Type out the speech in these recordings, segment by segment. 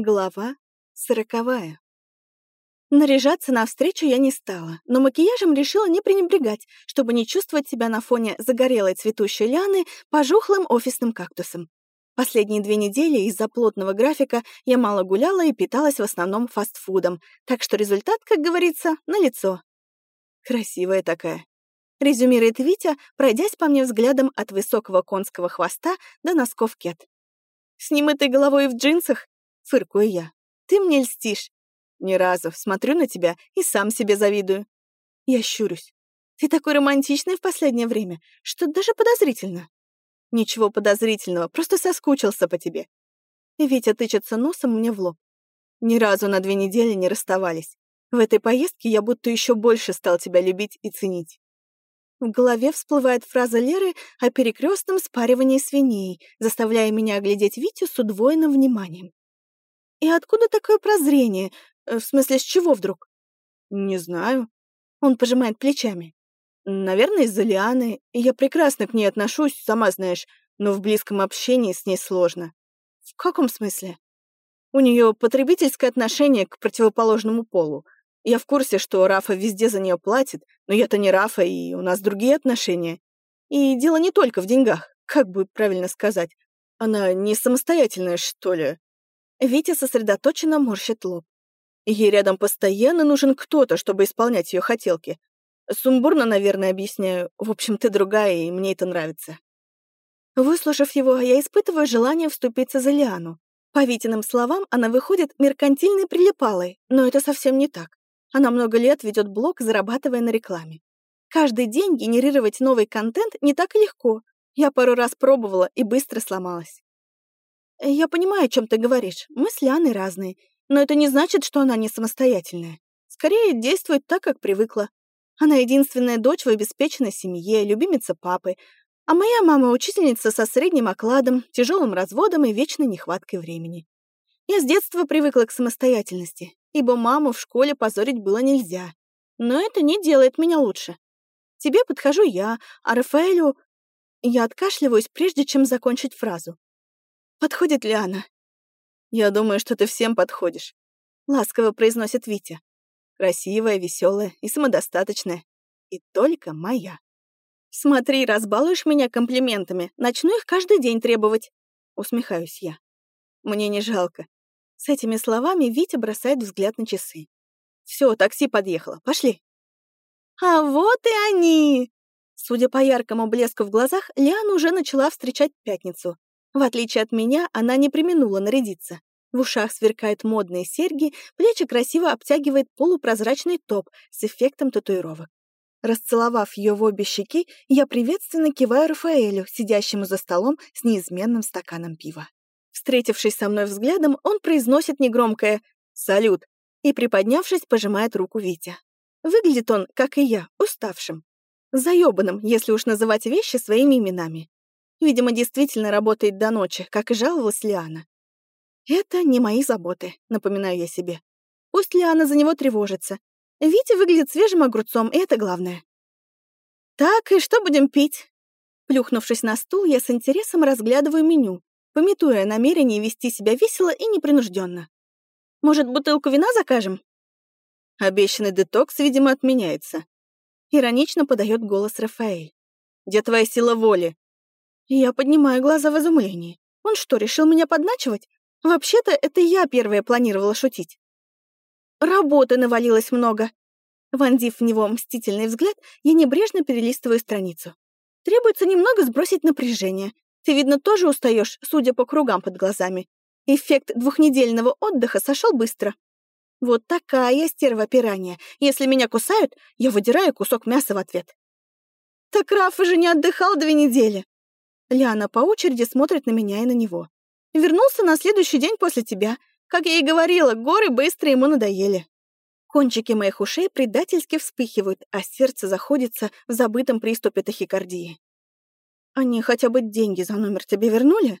Глава сороковая. Наряжаться навстречу я не стала, но макияжем решила не пренебрегать, чтобы не чувствовать себя на фоне загорелой цветущей ляны пожухлым офисным кактусом. Последние две недели из-за плотного графика я мало гуляла и питалась в основном фастфудом, так что результат, как говорится, налицо. Красивая такая. Резюмирует Витя, пройдясь по мне взглядом от высокого конского хвоста до носков кет. С немытой головой в джинсах Фыркую я. Ты мне льстишь. Ни разу. Смотрю на тебя и сам себе завидую. Я щурюсь. Ты такой романтичный в последнее время, что даже подозрительно. Ничего подозрительного, просто соскучился по тебе. И Витя тычется носом мне в лоб. Ни разу на две недели не расставались. В этой поездке я будто еще больше стал тебя любить и ценить. В голове всплывает фраза Леры о перекрестном спаривании свиней, заставляя меня оглядеть Витю с удвоенным вниманием. И откуда такое прозрение? Э, в смысле, с чего вдруг? Не знаю. Он пожимает плечами. Наверное, из-за Лианы. Я прекрасно к ней отношусь, сама знаешь, но в близком общении с ней сложно. В каком смысле? У нее потребительское отношение к противоположному полу. Я в курсе, что Рафа везде за нее платит, но я-то не Рафа, и у нас другие отношения. И дело не только в деньгах, как бы правильно сказать. Она не самостоятельная, что ли. Витя сосредоточенно морщит лоб. Ей рядом постоянно нужен кто-то, чтобы исполнять ее хотелки. Сумбурно, наверное, объясняю. В общем, ты другая, и мне это нравится. Выслушав его, я испытываю желание вступиться за Лиану. По Витиным словам, она выходит меркантильной прилипалой, но это совсем не так. Она много лет ведет блог, зарабатывая на рекламе. Каждый день генерировать новый контент не так легко. Я пару раз пробовала и быстро сломалась. «Я понимаю, о чем ты говоришь. Мы с Лианой разные. Но это не значит, что она не самостоятельная. Скорее, действует так, как привыкла. Она единственная дочь в обеспеченной семье, любимица папы. А моя мама — учительница со средним окладом, тяжелым разводом и вечной нехваткой времени. Я с детства привыкла к самостоятельности, ибо маму в школе позорить было нельзя. Но это не делает меня лучше. Тебе подхожу я, а Рафаэлю... Я откашливаюсь, прежде чем закончить фразу. Подходит ли она? Я думаю, что ты всем подходишь. Ласково произносит Витя. Красивая, веселая и самодостаточная. И только моя. Смотри, разбалуешь меня комплиментами. Начну их каждый день требовать. Усмехаюсь я. Мне не жалко. С этими словами Витя бросает взгляд на часы. Все, такси подъехало. Пошли. А вот и они! Судя по яркому блеску в глазах, Лиана уже начала встречать пятницу. В отличие от меня, она не применула нарядиться. В ушах сверкают модные серьги, плечи красиво обтягивает полупрозрачный топ с эффектом татуировок. Расцеловав ее в обе щеки, я приветственно киваю Рафаэлю, сидящему за столом с неизменным стаканом пива. Встретившись со мной взглядом, он произносит негромкое «Салют» и, приподнявшись, пожимает руку Витя. Выглядит он, как и я, уставшим. Заёбанным, если уж называть вещи своими именами. Видимо, действительно работает до ночи, как и жаловалась Лиана. Это не мои заботы, напоминаю я себе. Пусть Лиана за него тревожится. Витя выглядит свежим огурцом, и это главное. Так, и что будем пить? Плюхнувшись на стул, я с интересом разглядываю меню, пометуя намерение вести себя весело и непринужденно. Может, бутылку вина закажем? Обещанный детокс, видимо, отменяется. Иронично подает голос Рафаэль. Где твоя сила воли? Я поднимаю глаза в изумлении. Он что, решил меня подначивать? Вообще-то, это я первая планировала шутить. Работы навалилось много. Вонзив в него мстительный взгляд, я небрежно перелистываю страницу. Требуется немного сбросить напряжение. Ты, видно, тоже устаешь, судя по кругам под глазами. Эффект двухнедельного отдыха сошел быстро. Вот такая стерва пирания. Если меня кусают, я выдираю кусок мяса в ответ. Так Рафа же не отдыхал две недели. Лиана по очереди смотрит на меня и на него. Вернулся на следующий день после тебя. Как я и говорила, горы быстро ему надоели. Кончики моих ушей предательски вспыхивают, а сердце заходится в забытом приступе тахикардии. «Они хотя бы деньги за номер тебе вернули?»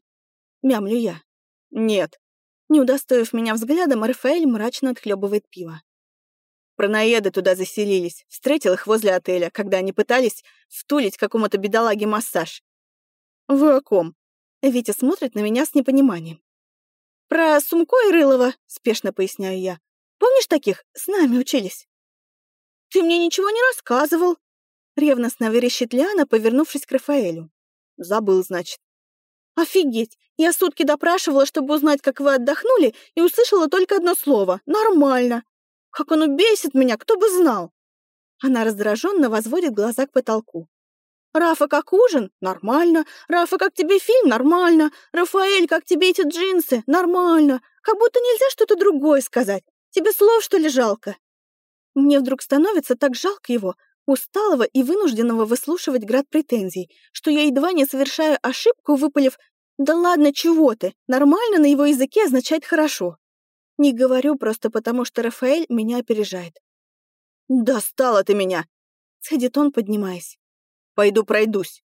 Мямлю я. «Нет». Не удостоив меня взглядом, Рафаэль мрачно отхлебывает пиво. Пронаеды туда заселились. Встретил их возле отеля, когда они пытались втулить какому-то бедолаге массаж. «Вы о ком?» Витя смотрит на меня с непониманием. Про Сумко и Рылова, спешно поясняю я. Помнишь таких? С нами учились. Ты мне ничего не рассказывал. Ревностно верещит Лиана, повернувшись к Рафаэлю. Забыл, значит. Офигеть! Я сутки допрашивала, чтобы узнать, как вы отдохнули, и услышала только одно слово. Нормально. Как оно бесит меня, кто бы знал. Она раздраженно возводит глаза к потолку. «Рафа, как ужин? Нормально. Рафа, как тебе фильм? Нормально. Рафаэль, как тебе эти джинсы? Нормально. Как будто нельзя что-то другое сказать. Тебе слов, что ли, жалко?» Мне вдруг становится так жалко его, усталого и вынужденного выслушивать град претензий, что я едва не совершаю ошибку, выпалив «Да ладно, чего ты? Нормально на его языке означает «хорошо». Не говорю просто потому, что Рафаэль меня опережает. «Достала ты меня!» — цедит он, поднимаясь. «Пойду пройдусь».